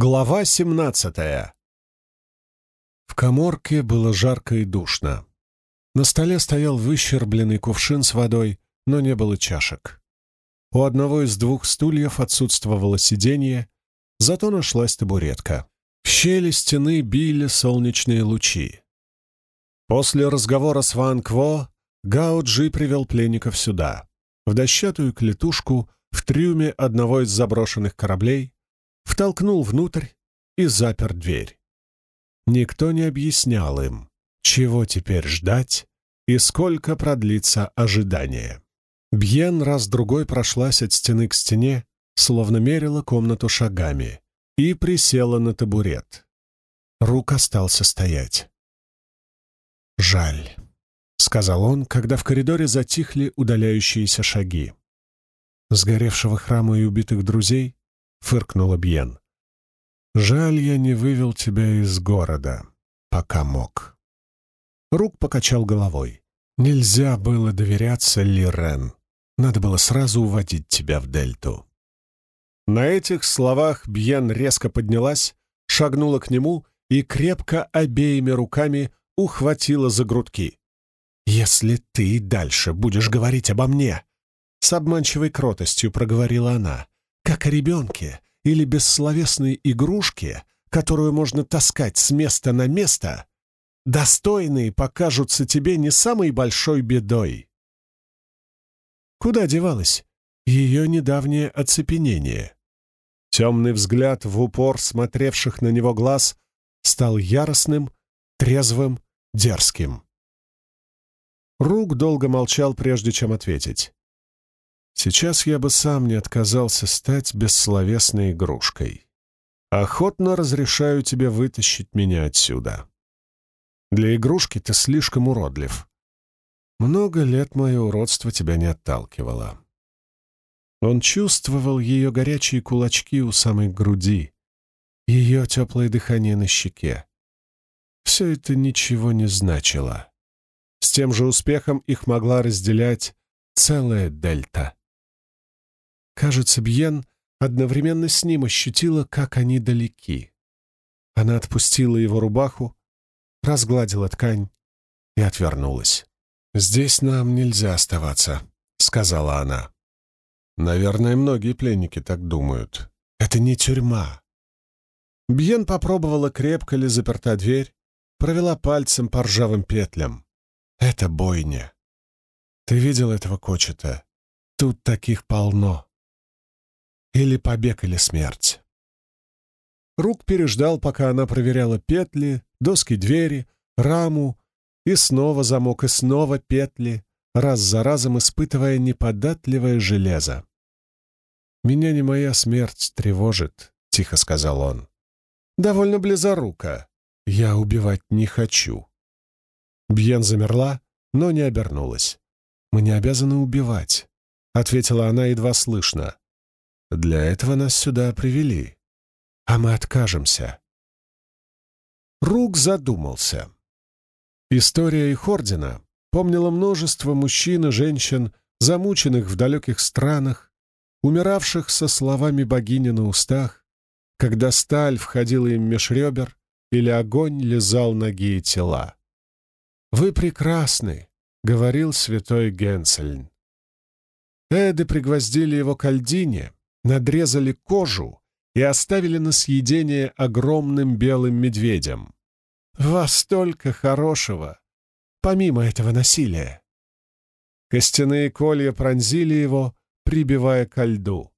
Глава 17 В коморке было жарко и душно. На столе стоял выщербленный кувшин с водой, но не было чашек. У одного из двух стульев отсутствовало сиденье, зато нашлась табуретка. В щели стены били солнечные лучи. После разговора с Ван Кво Гао Джи привел пленников сюда, в дощатую клетушку в трюме одного из заброшенных кораблей, втолкнул внутрь и запер дверь. Никто не объяснял им, чего теперь ждать и сколько продлится ожидание. Бьен раз-другой прошлась от стены к стене, словно мерила комнату шагами, и присела на табурет. Рук остался стоять. «Жаль», — сказал он, когда в коридоре затихли удаляющиеся шаги. Сгоревшего храма и убитых друзей фыркнула Бьен. «Жаль, я не вывел тебя из города, пока мог». Рук покачал головой. «Нельзя было доверяться Лирен. Надо было сразу уводить тебя в дельту». На этих словах Бьен резко поднялась, шагнула к нему и крепко обеими руками ухватила за грудки. «Если ты дальше будешь говорить обо мне!» С обманчивой кротостью проговорила она как о ребенке или бессловесной игрушке, которую можно таскать с места на место, достойные покажутся тебе не самой большой бедой. Куда девалось ее недавнее оцепенение? Темный взгляд в упор смотревших на него глаз стал яростным, трезвым, дерзким. Рук долго молчал, прежде чем ответить. Сейчас я бы сам не отказался стать бессловесной игрушкой. Охотно разрешаю тебе вытащить меня отсюда. Для игрушки ты слишком уродлив. Много лет мое уродство тебя не отталкивало. Он чувствовал ее горячие кулачки у самой груди, ее теплое дыхание на щеке. Все это ничего не значило. С тем же успехом их могла разделять целая дельта. Кажется, Бьен одновременно с ним ощутила, как они далеки. Она отпустила его рубаху, разгладила ткань и отвернулась. «Здесь нам нельзя оставаться», — сказала она. «Наверное, многие пленники так думают. Это не тюрьма». Бьен попробовала, крепко ли заперта дверь, провела пальцем по ржавым петлям. «Это бойня. Ты видел этого кочета? Тут таких полно. Или побег, или смерть. Рук переждал, пока она проверяла петли, доски двери, раму, и снова замок, и снова петли, раз за разом испытывая неподатливое железо. «Меня не моя смерть тревожит», — тихо сказал он. «Довольно близоруко. Я убивать не хочу». Бьен замерла, но не обернулась. «Мы не обязаны убивать», — ответила она едва слышно. Для этого нас сюда привели. А мы откажемся. Рук задумался. История их ордена помнила множество мужчин и женщин, замученных в далеких странах, умиравших со словами богини на устах, когда сталь входила им меж ребер или огонь лизал ноги и тела. «Вы прекрасны», — говорил святой Генсельн. Эды пригвоздили его к льдине, надрезали кожу и оставили на съедение огромным белым медведям. Во столько хорошего, помимо этого насилия. Костяные колья пронзили его, прибивая ко льду.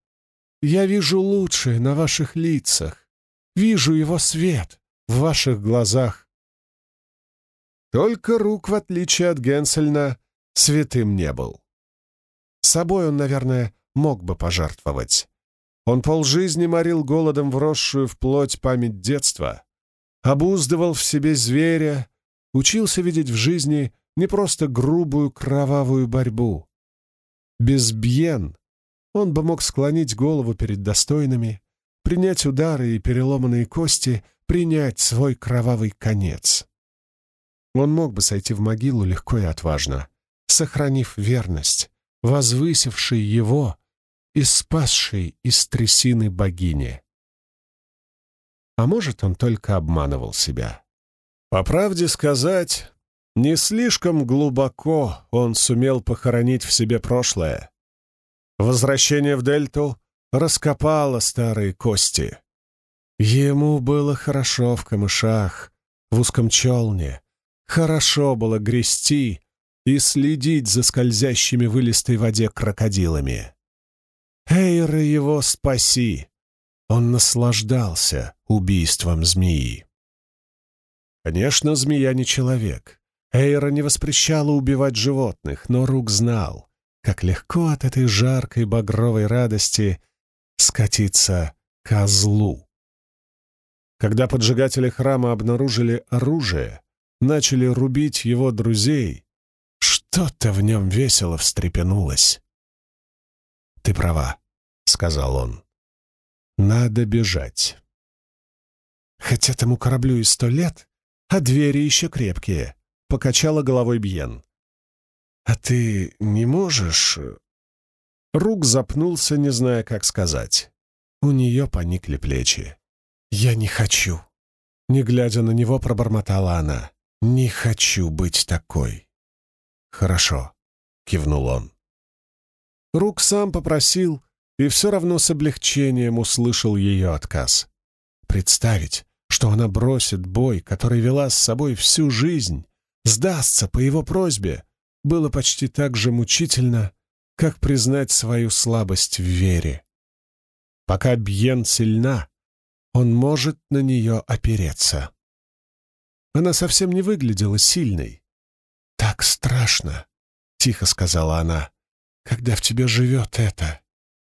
Я вижу лучшее на ваших лицах, вижу его свет в ваших глазах. Только рук, в отличие от Генсельна, святым не был. Собой он, наверное, мог бы пожертвовать. Он полжизни морил голодом вросшую в плоть память детства, обуздывал в себе зверя, учился видеть в жизни не просто грубую кровавую борьбу. Без бьен он бы мог склонить голову перед достойными, принять удары и переломанные кости, принять свой кровавый конец. Он мог бы сойти в могилу легко и отважно, сохранив верность, возвысивший его и спасшей из трясины богини. а может, он только обманывал себя. По правде сказать, не слишком глубоко он сумел похоронить в себе прошлое. Возвращение в Дельту раскопало старые кости. Ему было хорошо в камышах, в узком челне. Хорошо было грести и следить за скользящими в илистой воде крокодилами. Эйра его спаси! Он наслаждался убийством змеи. Конечно, змея не человек. Эйра не воспрещала убивать животных, но Рук знал, как легко от этой жаркой багровой радости скатиться козлу. Когда поджигатели храма обнаружили оружие, начали рубить его друзей, что-то в нем весело встрепенулось. «Ты права», — сказал он. «Надо бежать». «Хотя тому кораблю и сто лет, а двери еще крепкие», — покачала головой Бьен. «А ты не можешь...» Рук запнулся, не зная, как сказать. У нее поникли плечи. «Я не хочу!» Не глядя на него, пробормотала она. «Не хочу быть такой!» «Хорошо», — кивнул он. Рук сам попросил, и все равно с облегчением услышал ее отказ. Представить, что она бросит бой, который вела с собой всю жизнь, сдастся по его просьбе, было почти так же мучительно, как признать свою слабость в вере. Пока Бьен сильна, он может на нее опереться. Она совсем не выглядела сильной. «Так страшно», — тихо сказала она, — «когда в тебе живет это,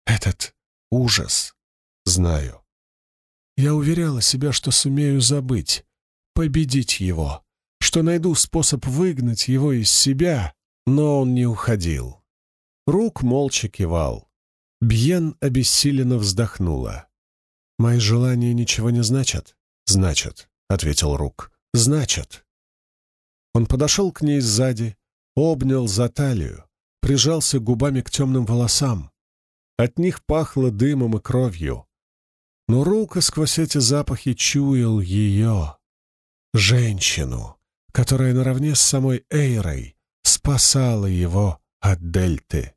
этот ужас». «Знаю». Я уверяла себя, что сумею забыть, победить его, что найду способ выгнать его из себя, но он не уходил. Рук молча кивал. Бьен обессиленно вздохнула. «Мои желания ничего не значат?» «Значат», — ответил Рук. «Значат». Он подошел к ней сзади, обнял за талию, прижался губами к темным волосам. От них пахло дымом и кровью. Но Рука сквозь эти запахи чуял ее, женщину, которая наравне с самой Эйрой спасала его от дельты.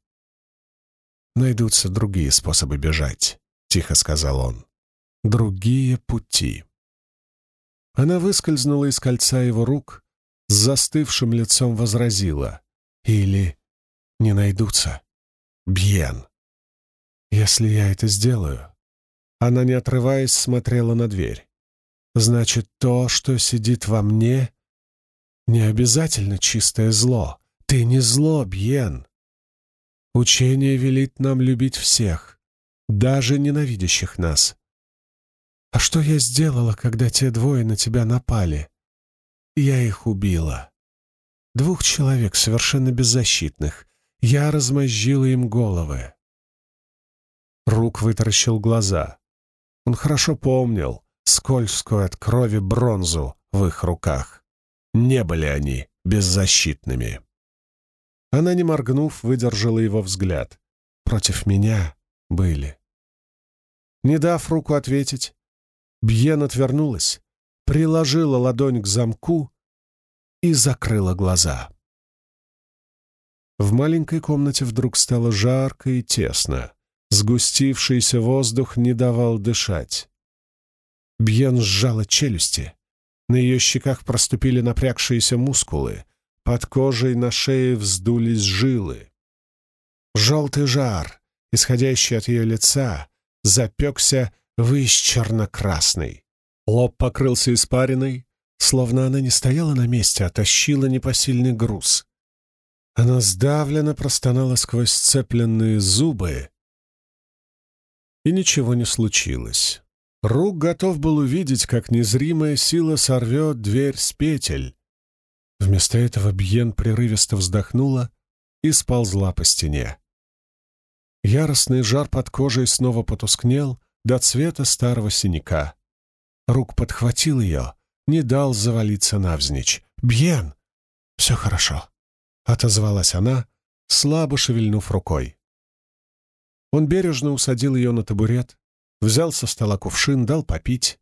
«Найдутся другие способы бежать», — тихо сказал он другие пути. Она выскользнула из кольца его рук, с застывшим лицом возразила. Или не найдутся. Бьен. Если я это сделаю... Она, не отрываясь, смотрела на дверь. Значит, то, что сидит во мне, не обязательно чистое зло. Ты не зло, Бьен. Учение велит нам любить всех, даже ненавидящих нас. А что я сделала, когда те двое на тебя напали? Я их убила. Двух человек, совершенно беззащитных. Я размозжила им головы. Рук вытаращил глаза. Он хорошо помнил скользкую от крови бронзу в их руках. Не были они беззащитными. Она, не моргнув, выдержала его взгляд. Против меня были. Не дав руку ответить, Бьен отвернулась, приложила ладонь к замку и закрыла глаза. В маленькой комнате вдруг стало жарко и тесно. Сгустившийся воздух не давал дышать. Бьен сжала челюсти. На ее щеках проступили напрягшиеся мускулы. Под кожей на шее вздулись жилы. Желтый жар, исходящий от ее лица, запекся выщерно-красный. Лоб покрылся испариной, словно она не стояла на месте, а тащила непосильный груз. Она сдавленно простонала сквозь сцепленные зубы, и ничего не случилось. Рук готов был увидеть, как незримая сила сорвет дверь с петель. Вместо этого Бьен прерывисто вздохнула и сползла по стене. Яростный жар под кожей снова потускнел, до цвета старого синяка. Рук подхватил ее, не дал завалиться навзничь. «Бьен!» «Все хорошо», — отозвалась она, слабо шевельнув рукой. Он бережно усадил ее на табурет, взял со стола кувшин, дал попить.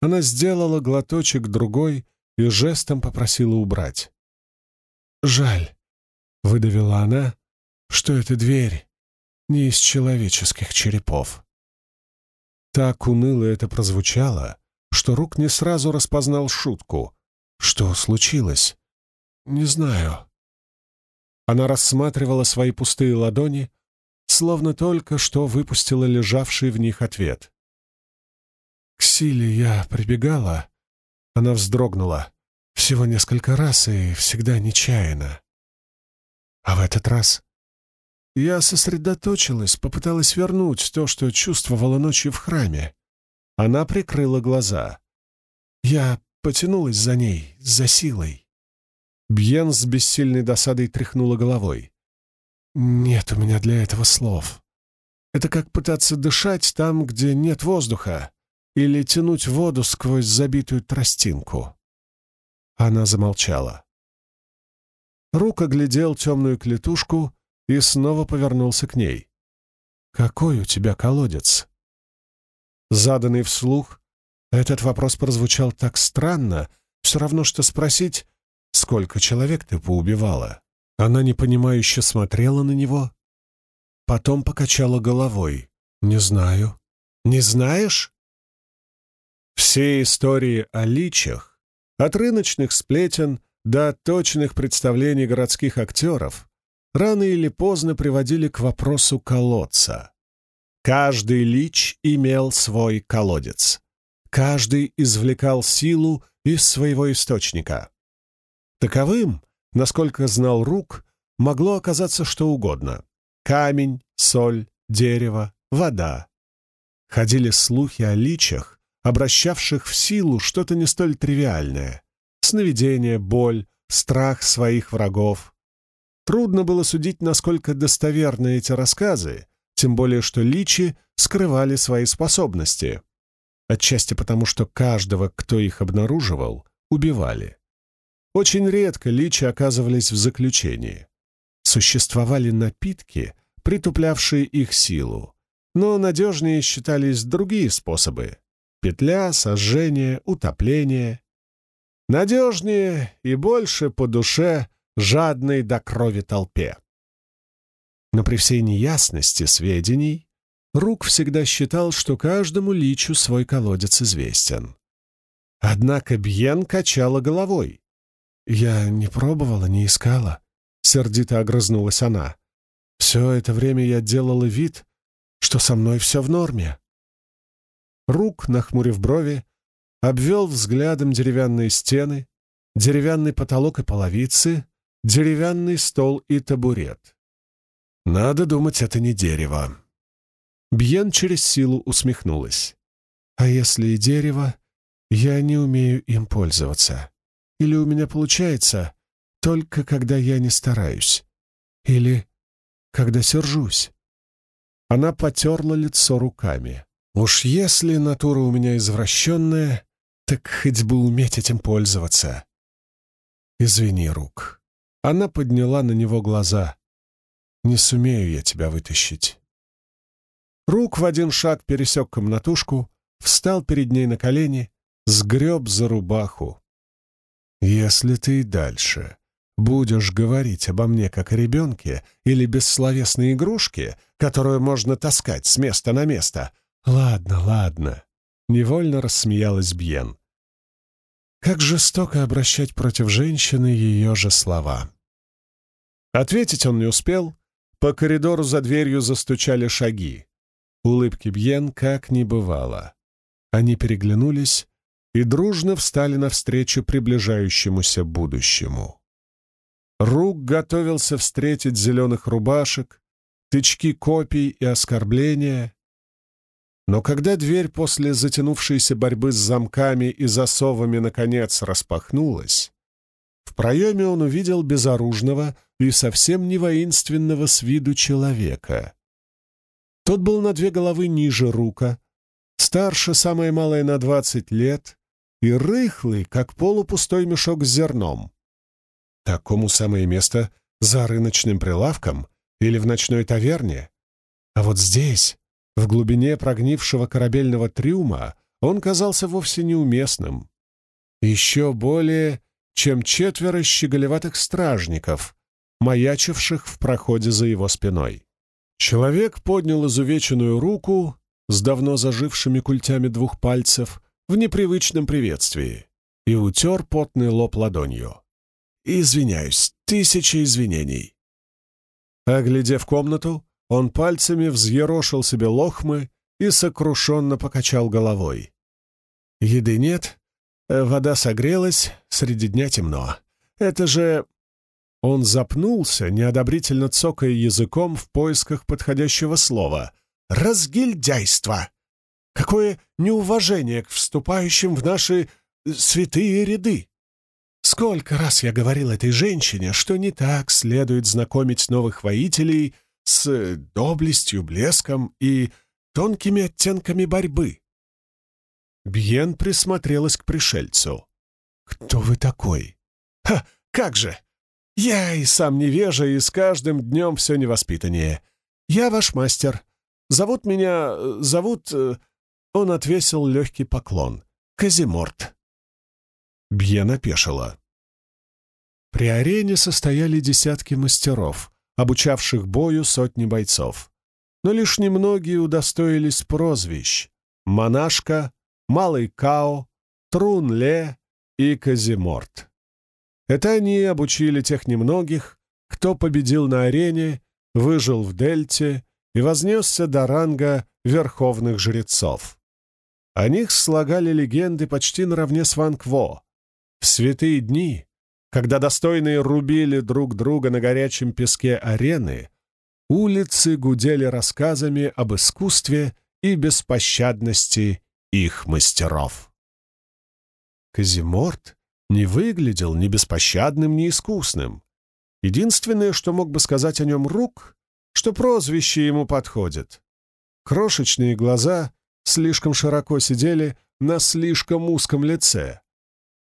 Она сделала глоточек другой и жестом попросила убрать. «Жаль», — выдавила она, — «что эта дверь не из человеческих черепов». Так уныло это прозвучало, что Рук не сразу распознал шутку. «Что случилось?» «Не знаю». Она рассматривала свои пустые ладони, словно только что выпустила лежавший в них ответ. К силе я прибегала. Она вздрогнула. Всего несколько раз и всегда нечаянно. А в этот раз я сосредоточилась, попыталась вернуть то, что чувствовала ночью в храме. Она прикрыла глаза. Я потянулась за ней, за силой. Бьен с бессильной досадой тряхнула головой. «Нет у меня для этого слов. Это как пытаться дышать там, где нет воздуха или тянуть воду сквозь забитую тростинку. Она замолчала. Рук оглядел темную клетушку и снова повернулся к ней. «Какой у тебя колодец?» Заданный вслух, этот вопрос прозвучал так странно, все равно, что спросить, сколько человек ты поубивала. Она непонимающе смотрела на него, потом покачала головой. «Не знаю». «Не знаешь?» Все истории о личах, от рыночных сплетен до точных представлений городских актеров, рано или поздно приводили к вопросу колодца. Каждый лич имел свой колодец. Каждый извлекал силу из своего источника. Таковым, насколько знал Рук, могло оказаться что угодно. Камень, соль, дерево, вода. Ходили слухи о личах, обращавших в силу что-то не столь тривиальное. Сновидение, боль, страх своих врагов. Трудно было судить, насколько достоверны эти рассказы, тем более что личи скрывали свои способности. Отчасти потому, что каждого, кто их обнаруживал, убивали. Очень редко личи оказывались в заключении. Существовали напитки, притуплявшие их силу, но надежнее считались другие способы Петля, сожжение, утопление. Надежнее и больше по душе жадной до крови толпе. Но при всей неясности сведений Рук всегда считал, что каждому личу свой колодец известен. Однако Бьен качала головой. «Я не пробовала, не искала», — сердито огрызнулась она. «Все это время я делала вид, что со мной все в норме. Рук, нахмурив брови, обвел взглядом деревянные стены, деревянный потолок и половицы, деревянный стол и табурет. Надо думать, это не дерево. Бьен через силу усмехнулась. А если и дерево, я не умею им пользоваться. Или у меня получается только когда я не стараюсь. Или когда сержусь. Она потерла лицо руками. Уж если натура у меня извращенная, так хоть бы уметь этим пользоваться. Извини, Рук. Она подняла на него глаза. Не сумею я тебя вытащить. Рук в один шаг пересек комнатушку, встал перед ней на колени, сгреб за рубаху. «Если ты и дальше будешь говорить обо мне как о ребенке или бессловесной игрушке, которую можно таскать с места на место, «Ладно, ладно», — невольно рассмеялась Бьен. Как жестоко обращать против женщины ее же слова. Ответить он не успел. По коридору за дверью застучали шаги. Улыбки Бьен как не бывало. Они переглянулись и дружно встали навстречу приближающемуся будущему. Рук готовился встретить зеленых рубашек, тычки копий и оскорбления, но когда дверь после затянувшейся борьбы с замками и засовами наконец распахнулась, в проеме он увидел безоружного и совсем не воинственного с виду человека. Тот был на две головы ниже рука, старше самое малое на двадцать лет и рыхлый, как полупустой мешок с зерном. Такому самое место за рыночным прилавком или в ночной таверне. А вот здесь в глубине прогнившего корабельного трюма он казался вовсе неуместным. Еще более, чем четверо щеголеватых стражников, маячивших в проходе за его спиной. Человек поднял изувеченную руку с давно зажившими культями двух пальцев в непривычном приветствии и утер потный лоб ладонью. «Извиняюсь, тысяча извинений». Оглядев комнату, он пальцами взъерошил себе лохмы и сокрушенно покачал головой. «Еды нет, вода согрелась, среди дня темно. Это же...» Он запнулся, неодобрительно цокая языком в поисках подходящего слова. «Разгильдяйство! Какое неуважение к вступающим в наши святые ряды! Сколько раз я говорил этой женщине, что не так следует знакомить новых воителей с доблестью, блеском и тонкими оттенками борьбы. Бьен присмотрелась к пришельцу. «Кто вы такой?» «Ха, как же! Я и сам невежа, и с каждым днем все невоспитаннее. Я ваш мастер. Зовут меня... зовут...» Он отвесил легкий поклон. «Казиморт». Бьен опешила. При арене состояли десятки мастеров, обучавших бою сотни бойцов. Но лишь немногие удостоились прозвищ — Монашка, Малый Као, Трун-Ле и Казиморт. Это они обучили тех немногих, кто победил на арене, выжил в дельте и вознесся до ранга верховных жрецов. О них слагали легенды почти наравне с Ван Кво. В святые дни, когда достойные рубили друг друга на горячем песке арены, улицы гудели рассказами об искусстве и беспощадности их мастеров. Казиморт не выглядел ни беспощадным, ни искусным. Единственное, что мог бы сказать о нем Рук, что прозвище ему подходит. Крошечные глаза слишком широко сидели на слишком узком лице,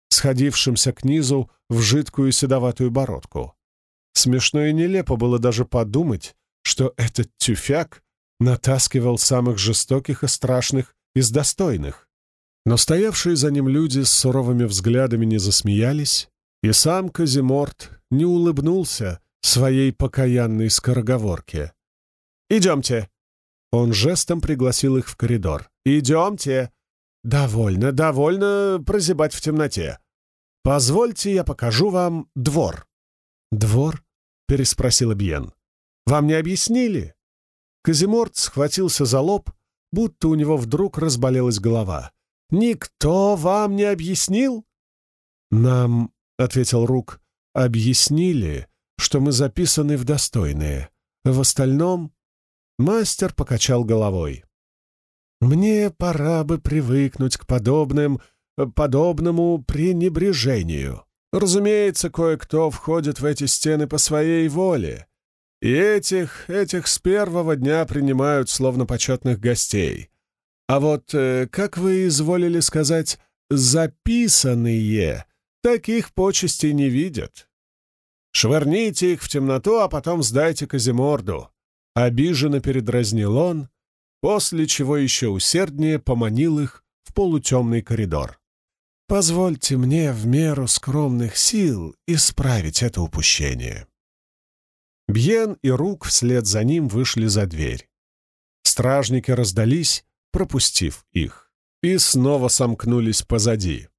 сходившемся к низу в жидкую седоватую бородку. Смешно и нелепо было даже подумать, что этот тюфяк натаскивал самых жестоких и страшных из достойных. Но стоявшие за ним люди с суровыми взглядами не засмеялись, и сам Казиморт не улыбнулся своей покаянной скороговорке. «Идемте!» Он жестом пригласил их в коридор. «Идемте!» «Довольно, довольно прозябать в темноте. Позвольте, я покажу вам двор». «Двор?» — переспросил Бьен. «Вам не объяснили?» Казиморт схватился за лоб, будто у него вдруг разболелась голова. «Никто вам не объяснил?» «Нам», — ответил Рук, — «объяснили, что мы записаны в достойные. В остальном...» Мастер покачал головой. «Мне пора бы привыкнуть к подобным, подобному пренебрежению. Разумеется, кое-кто входит в эти стены по своей воле, и этих, этих с первого дня принимают словно почетных гостей. А вот, э, как вы изволили сказать, записанные, таких почестей не видят. Швырните их в темноту, а потом сдайте Казиморду. Обиженно передразнил он, после чего еще усерднее поманил их в полутемный коридор. Позвольте мне в меру скромных сил исправить это упущение. Бьен и Рук вслед за ним вышли за дверь. Стражники раздались, пропустив их, и снова сомкнулись позади.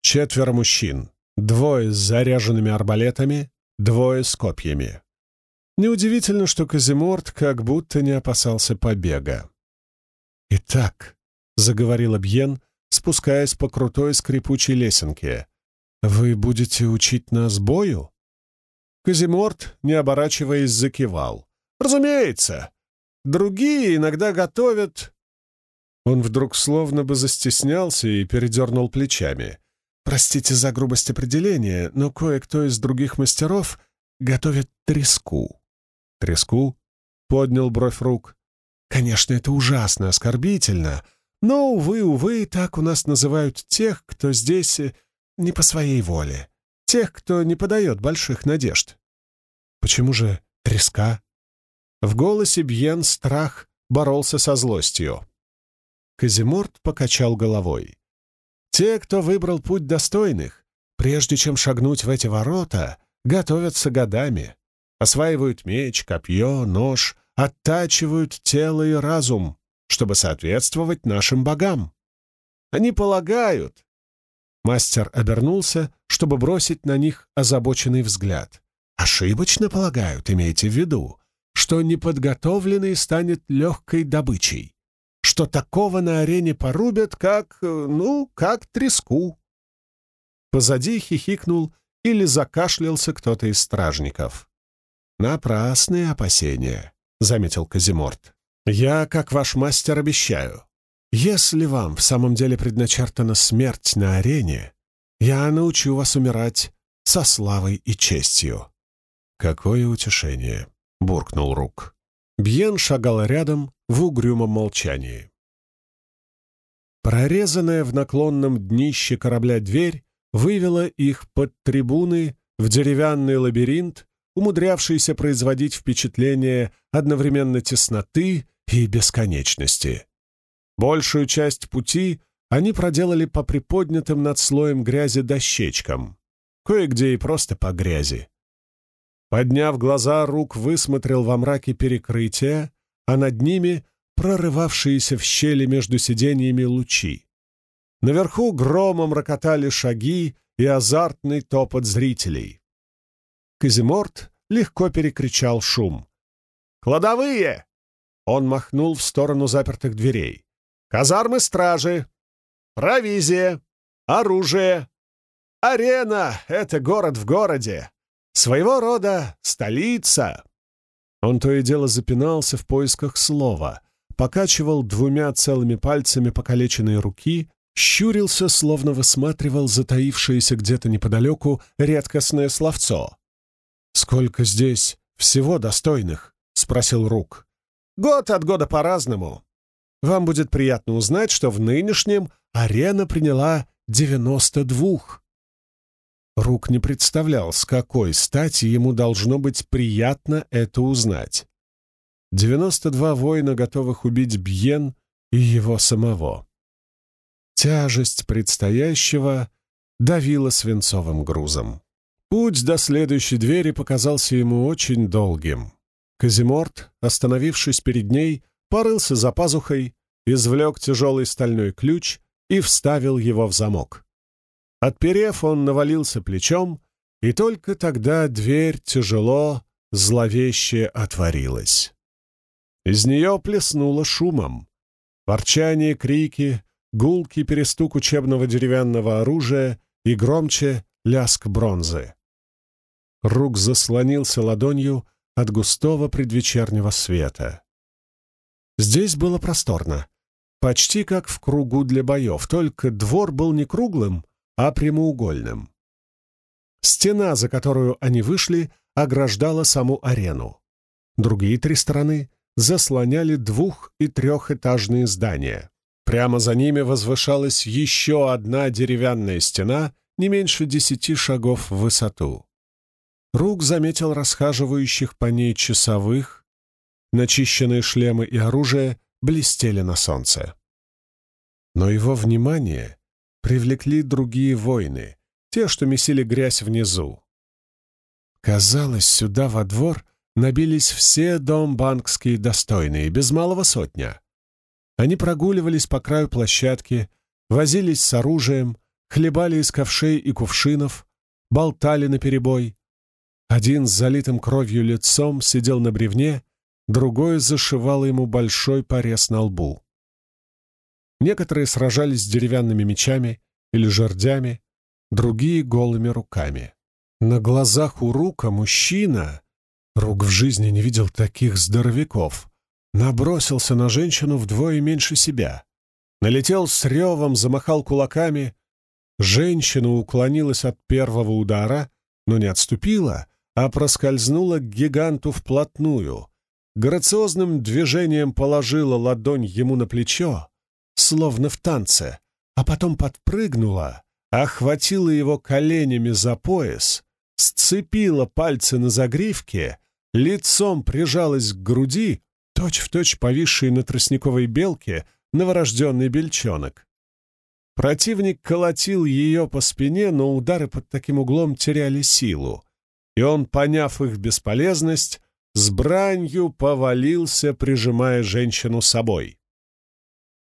Четверо мужчин, двое с заряженными арбалетами, двое с копьями. Неудивительно, что Казиморт как будто не опасался побега. «Итак», — заговорил Бьен, спускаясь по крутой скрипучей лесенке, — «вы будете учить нас бою?» Казиморт, не оборачиваясь, закивал. «Разумеется! Другие иногда готовят...» Он вдруг словно бы застеснялся и передернул плечами. «Простите за грубость определения, но кое-кто из других мастеров готовит треску». «Треску?» — поднял бровь рук. «Конечно, это ужасно оскорбительно, но, увы, увы, так у нас называют тех, кто здесь э, не по своей воле тех, кто не подает больших надежд. Почему же треска? В голосе Бьен страх боролся со злостью. Казиморт покачал головой. Те, кто выбрал путь достойных, прежде чем шагнуть в эти ворота, готовятся годами, осваивают меч, копье, нож, оттачивают тело и разум, чтобы соответствовать нашим богам. Они полагают... Мастер обернулся, чтобы бросить на них озабоченный взгляд. Ошибочно полагают, имейте в виду, что неподготовленный станет легкой добычей, что такого на арене порубят, как, ну, как треску. Позади хихикнул или закашлялся кто-то из стражников. «Напрасные опасения», — заметил Казиморт. «Я, как ваш мастер, обещаю, если вам в самом деле предначертана смерть на арене, я научу вас умирать со славой и честью». «Какое утешение!» — буркнул Рук. Бьен шагал рядом в угрюмом молчании. Прорезанная в наклонном днище корабля дверь вывела их под трибуны в деревянный лабиринт, умудрявшийся производить впечатление одновременно тесноты и бесконечности. Большую часть пути они проделали по приподнятым над слоем грязи дощечкам, кое-где и просто по грязи. Подняв глаза, Рук высмотрел во мраке перекрытия, а над ними прорывавшиеся в щели между сиденьями лучи. Наверху громом рокотали шаги и азартный топот зрителей. Казиморт легко перекричал шум. «Кладовые!» Он махнул в сторону запертых дверей. «Казармы стражи! Провизия! Оружие! Арена — это город в городе! Своего рода столица!» Он то и дело запинался в поисках слова, покачивал двумя целыми пальцами покалеченные руки, щурился, словно высматривал затаившееся где-то неподалеку редкостное словцо. «Сколько здесь всего достойных?» — спросил Рук. «Год от года по-разному. Вам будет приятно узнать, что в нынешнем арена приняла девяносто двух. Рук не представлял, с какой стати ему должно быть приятно это узнать. 92 воина, готовых убить Бьен и его самого. Тяжесть предстоящего давила свинцовым грузом. Путь до следующей двери показался ему очень долгим. Казиморт, остановившись перед ней, порылся за пазухой, извлек тяжелый стальной ключ и вставил его в замок. Отперев, он навалился плечом, и только тогда дверь тяжело, зловеще отворилась. Из нее плеснуло шумом. Ворчание, крики, гулкий перестук учебного деревянного оружия и громче ляск бронзы. Рук заслонился ладонью от густого предвечернего света. Здесь было просторно, почти как в кругу для боев, только двор был не круглым, а прямоугольным. Стена, за которую они вышли, ограждала саму арену. Другие три стороны заслоняли двух- и трехэтажные здания. Прямо за ними возвышалась еще одна деревянная стена, не меньше десяти шагов в высоту. Рук заметил расхаживающих по ней часовых, начищенные шлемы и оружие блестели на солнце. Но его внимание привлекли другие воины, те, что месили грязь внизу. Казалось, сюда во двор набились все домбанкские достойные, без малого сотня. Они прогуливались по краю площадки, возились с оружием, хлебали из ковшей и кувшинов, болтали наперебой. Один с залитым кровью лицом сидел на бревне, другой зашивал ему большой порез на лбу. Некоторые сражались с деревянными мечами или жердями, другие — голыми руками. На глазах у Рука мужчина, Рук в жизни не видел таких здоровяков, набросился на женщину вдвое меньше себя. Налетел с ревом, замахал кулаками. Женщина уклонилась от первого удара, но не отступила, а проскользнула к гиганту вплотную. Грациозным движением положила ладонь ему на плечо, словно в танце, а потом подпрыгнула, охватила его коленями за пояс, сцепила пальцы на загривке, лицом прижалась к груди, точь-в-точь повисшей на тростниковой белке, новорожденный бельчонок. Противник колотил ее по спине, но удары под таким углом теряли силу, и он, поняв их бесполезность, с бранью повалился, прижимая женщину собой.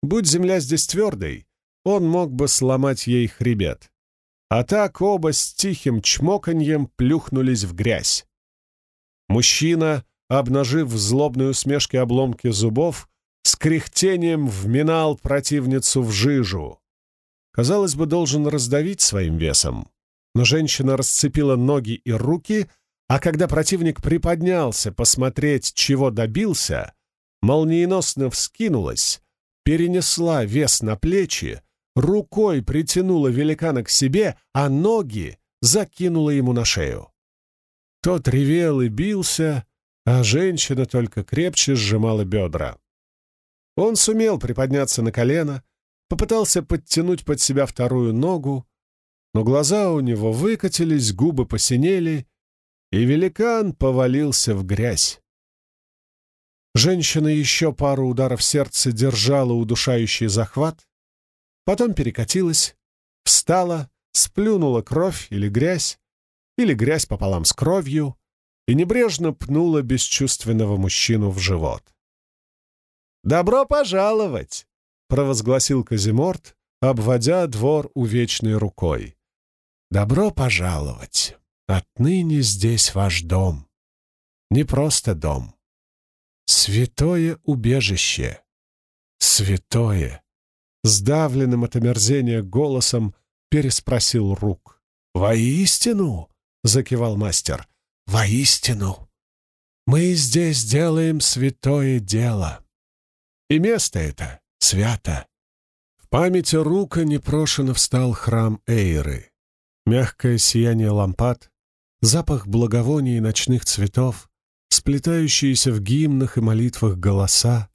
Будь земля здесь твердой, он мог бы сломать ей хребет. А так оба с тихим чмоканьем плюхнулись в грязь. Мужчина, обнажив в злобной усмешке обломки зубов, с кряхтением вминал противницу в жижу. Казалось бы, должен раздавить своим весом. Но женщина расцепила ноги и руки, а когда противник приподнялся посмотреть, чего добился, молниеносно вскинулась, перенесла вес на плечи, рукой притянула великана к себе, а ноги закинула ему на шею. Тот ревел и бился, а женщина только крепче сжимала бедра. Он сумел приподняться на колено, попытался подтянуть под себя вторую ногу, но глаза у него выкатились, губы посинели, и великан повалился в грязь. Женщина еще пару ударов сердца держала удушающий захват, потом перекатилась, встала, сплюнула кровь или грязь, или грязь пополам с кровью, и небрежно пнула бесчувственного мужчину в живот. «Добро пожаловать!» — провозгласил Казиморт, обводя двор увечной рукой. «Добро пожаловать! Отныне здесь ваш дом. Не просто дом, Святое убежище! Святое! Сдавленным от омерзения голосом переспросил Рук. «Воистину!» — закивал мастер. «Воистину! Мы здесь делаем святое дело. И место это свято!» В памяти Рука непрошено встал храм Эйры. Мягкое сияние лампад, запах благовоний и ночных цветов, сплетающиеся в гимнах и молитвах голоса,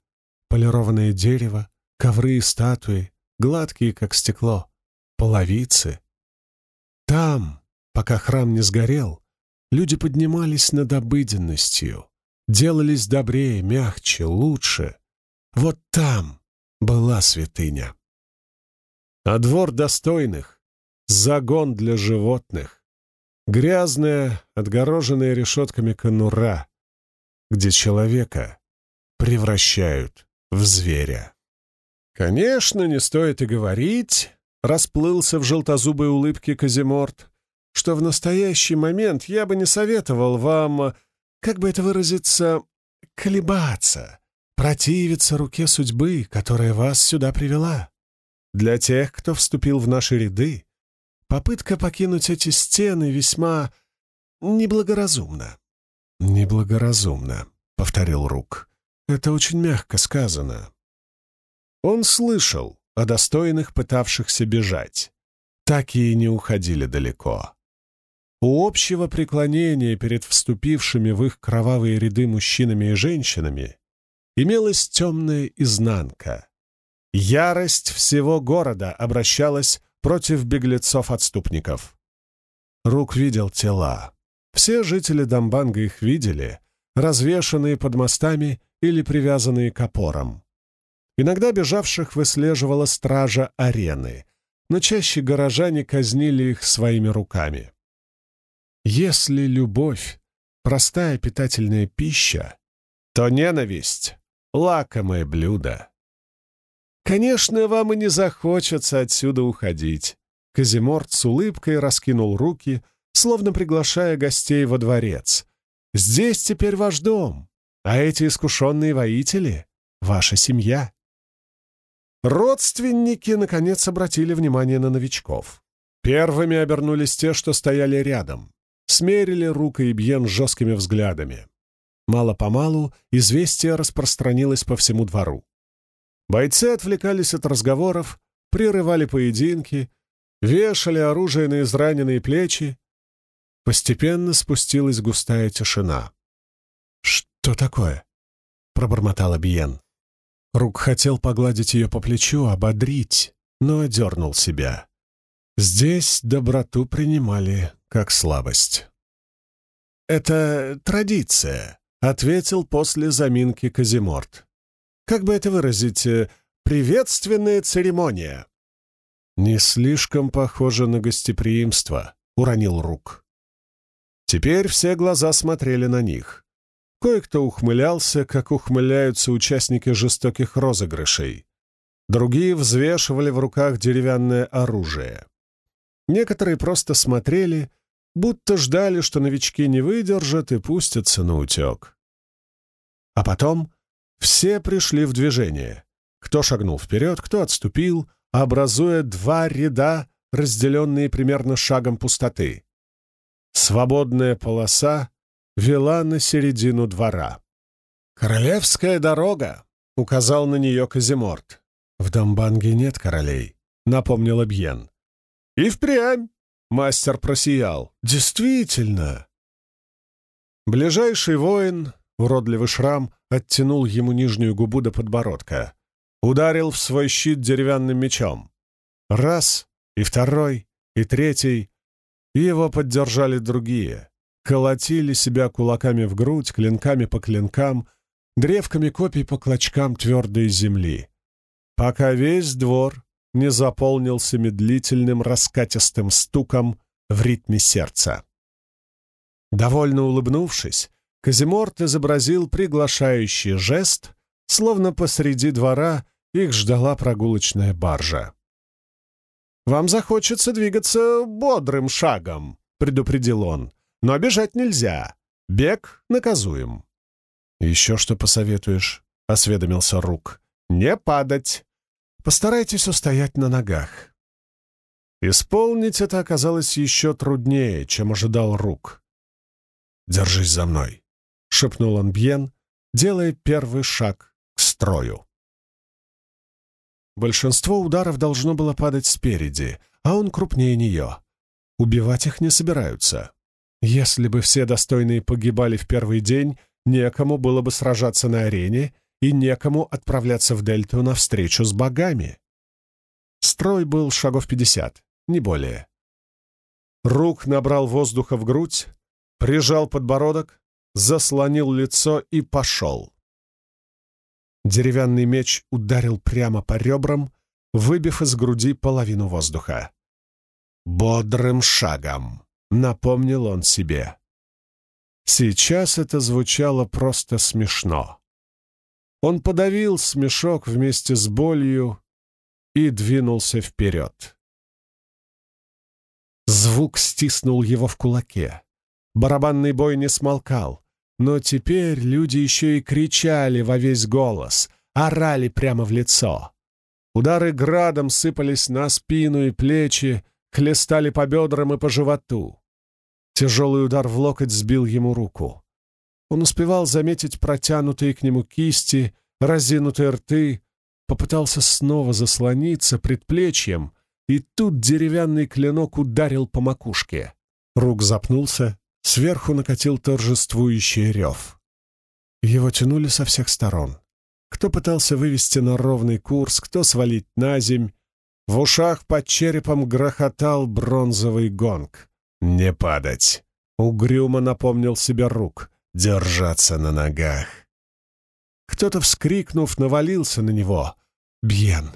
полированное дерево, ковры и статуи, гладкие, как стекло, половицы. Там, пока храм не сгорел, люди поднимались над обыденностью, делались добрее, мягче, лучше. Вот там была святыня. А двор достойных — загон для животных, грязная, отгороженная решетками конура, где человека превращают в зверя. «Конечно, не стоит и говорить», — расплылся в желтозубой улыбке Казиморт, «что в настоящий момент я бы не советовал вам, как бы это выразиться, колебаться, противиться руке судьбы, которая вас сюда привела. Для тех, кто вступил в наши ряды, попытка покинуть эти стены весьма неблагоразумна. «Неблагоразумно», — повторил Рук. «Это очень мягко сказано». Он слышал о достойных, пытавшихся бежать. Так и не уходили далеко. У общего преклонения перед вступившими в их кровавые ряды мужчинами и женщинами имелась темная изнанка. Ярость всего города обращалась против беглецов-отступников. Рук видел тела, все жители Дамбанга их видели, развешанные под мостами или привязанные к опорам. Иногда бежавших выслеживала стража арены, но чаще горожане казнили их своими руками. Если любовь — простая питательная пища, то ненависть — лакомое блюдо. Конечно, вам и не захочется отсюда уходить. Казиморт с улыбкой раскинул руки — словно приглашая гостей во дворец. «Здесь теперь ваш дом, а эти искушенные воители — ваша семья». Родственники, наконец, обратили внимание на новичков. Первыми обернулись те, что стояли рядом. Смерили Рука и Бьен жесткими взглядами. Мало-помалу известие распространилось по всему двору. Бойцы отвлекались от разговоров, прерывали поединки, вешали оружие на израненные плечи Постепенно спустилась густая тишина. «Что такое?» — пробормотала Биен. Рук хотел погладить ее по плечу, ободрить, но одернул себя. Здесь доброту принимали как слабость. «Это традиция», — ответил после заминки Казиморт. «Как бы это выразить? приветственная церемония». «Не слишком похоже на гостеприимство», — уронил Рук. Теперь все глаза смотрели на них. Кое-кто ухмылялся, как ухмыляются участники жестоких розыгрышей. Другие взвешивали в руках деревянное оружие. Некоторые просто смотрели, будто ждали, что новички не выдержат и пустятся на утек. А потом все пришли в движение. Кто шагнул вперед, кто отступил, образуя два ряда, разделенные примерно шагом пустоты. Свободная полоса вела на середину двора. «Королевская дорога!» — указал на нее Казиморт. «В Дамбанге нет королей», — напомнил Бьен. «И впрямь!» — мастер просиял. «Действительно!» Ближайший воин, уродливый шрам, оттянул ему нижнюю губу до подбородка. Ударил в свой щит деревянным мечом. Раз, и второй, и третий, и его поддержали другие. Колотили себя кулаками в грудь, клинками по клинкам, древками копий по клочкам твердой земли. Пока весь двор не заполнился медлительным раскатистым стуком в ритме сердца. Довольно улыбнувшись, Казиморт изобразил приглашающий жест, словно посреди двора их ждала прогулочная баржа. «Вам захочется двигаться бодрым шагом», — предупредил он. «Но бежать нельзя. Бег наказуем». «Еще что посоветуешь?» — осведомился Рук. «Не падать. Постарайтесь устоять на ногах». Исполнить это оказалось еще труднее, чем ожидал Рук. «Держись за мной», — шепнул он Бьен, делая первый шаг к строю. Большинство ударов должно было падать спереди, а он крупнее нее. Убивать их не собираются. Если бы все достойные погибали в первый день, некому было бы сражаться на арене и некому отправляться в Дельту навстречу с богами. Строй был шагов пятьдесят, не более. Рук набрал воздуха в грудь, прижал подбородок, заслонил лицо и пошел. Деревянный меч ударил прямо по ребрам, выбив из груди половину воздуха. «Бодрым шагом», — напомнил он себе. Сейчас это звучало просто смешно. Он подавил смешок вместе с болью и двинулся вперед. Звук стиснул его в кулаке. Барабанный бой не смолкал. Но теперь люди еще и кричали во весь голос, орали прямо в лицо. Удары градом сыпались на спину и плечи, хлестали по бедрам и по животу. Тяжелый удар в локоть сбил ему руку. Он успевал заметить протянутые к нему кисти, разинутые рты, попытался снова заслониться предплечьем, и тут деревянный клинок ударил по макушке. Рук запнулся, Сверху накатил торжествующий рев. Его тянули со всех сторон. Кто пытался вывести на ровный курс, кто свалить на земь. В ушах под черепом грохотал бронзовый гонг. «Не падать!» — угрюмо напомнил себе рук. «Держаться на ногах!» Кто-то, вскрикнув, навалился на него. «Бьен!»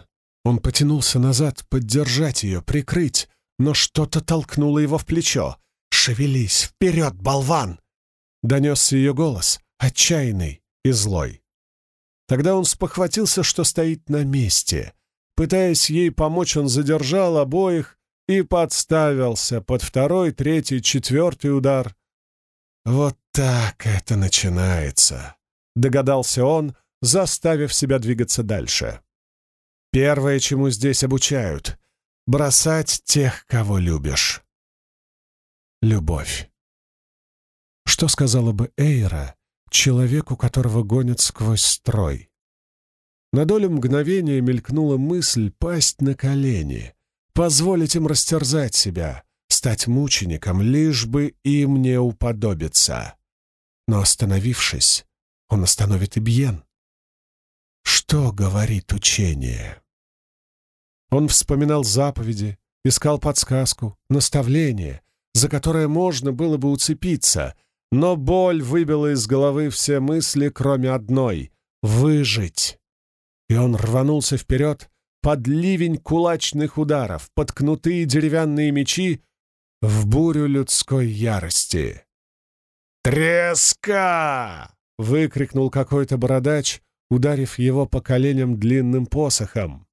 Он потянулся назад, поддержать ее, прикрыть, но что-то толкнуло его в плечо. «Шевелись! Вперед, болван!» Донесся ее голос, отчаянный и злой. Тогда он спохватился, что стоит на месте. Пытаясь ей помочь, он задержал обоих и подставился под второй, третий, четвертый удар. «Вот так это начинается», — догадался он, заставив себя двигаться дальше. «Первое, чему здесь обучают — бросать тех, кого любишь» любовь. Что сказала бы Эйра, человеку, которого гонят сквозь строй? На долю мгновения мелькнула мысль пасть на колени, позволить им растерзать себя, стать мучеником, лишь бы им не уподобиться. Но остановившись, он остановит и Бьен. Что говорит учение? Он вспоминал заповеди, искал подсказку, наставление, за которое можно было бы уцепиться, но боль выбила из головы все мысли, кроме одной — выжить. и он рванулся вперед под ливень кулачных ударов, под кнутые деревянные мечи, в бурю людской ярости. «Треска!» — выкрикнул какой-то бородач, ударив его по коленям длинным посохом.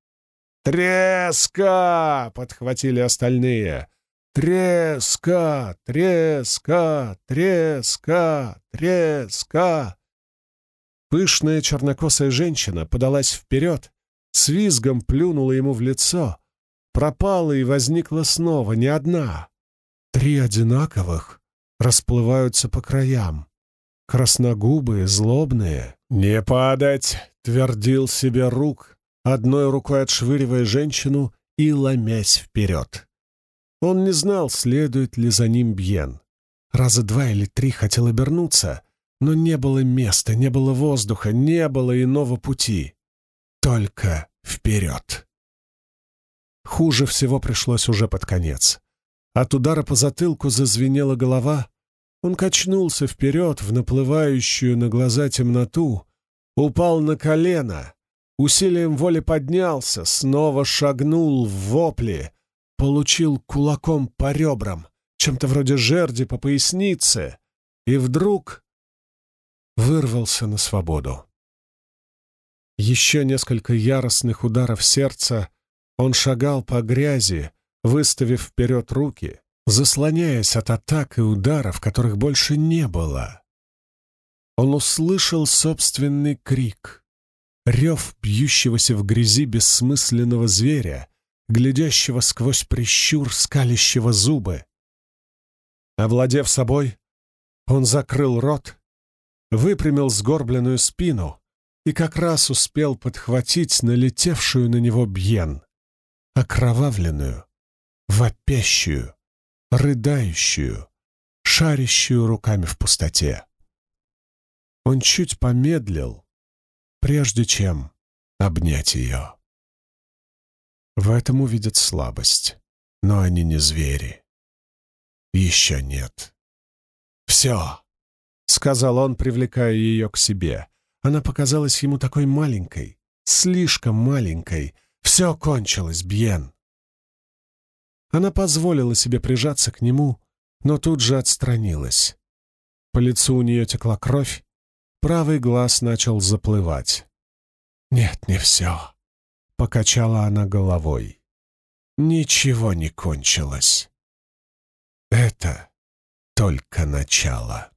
«Треска!» — подхватили остальные. «Треска! Треска! Треска! Треска!» Пышная чернокосая женщина подалась вперед, с визгом плюнула ему в лицо, пропала и возникла снова не одна. Три одинаковых расплываются по краям. Красногубые, злобные. «Не падать!» — твердил себе рук, одной рукой отшвыривая женщину и ломясь вперед. Он не знал, следует ли за ним Бьен. Раза два или три хотел обернуться, но не было места, не было воздуха, не было иного пути. Только вперед. Хуже всего пришлось уже под конец. От удара по затылку зазвенела голова. Он качнулся вперед в наплывающую на глаза темноту, упал на колено, усилием воли поднялся, снова шагнул в вопли, получил кулаком по ребрам, чем-то вроде жерди по пояснице, и вдруг вырвался на свободу. Еще несколько яростных ударов сердца он шагал по грязи, выставив вперед руки, заслоняясь от атак и ударов, которых больше не было. Он услышал собственный крик, рев бьющегося в грязи бессмысленного зверя, глядящего сквозь прищур скалящего зубы. Овладев собой, он закрыл рот выпрямил сгорбленную спину и как раз успел подхватить налетевшую на него бьен, окровавленную, вопящую, рыдающую, шарящую руками в пустоте. Он чуть помедлил, прежде чем обнять ее. В этом увидят слабость, но они не звери. Еще нет. Все. — сказал он, привлекая ее к себе. Она показалась ему такой маленькой, слишком маленькой. Все кончилось, Бьен. Она позволила себе прижаться к нему, но тут же отстранилась. По лицу у нее текла кровь, правый глаз начал заплывать. «Нет, не все», — покачала она головой. «Ничего не кончилось. Это только начало».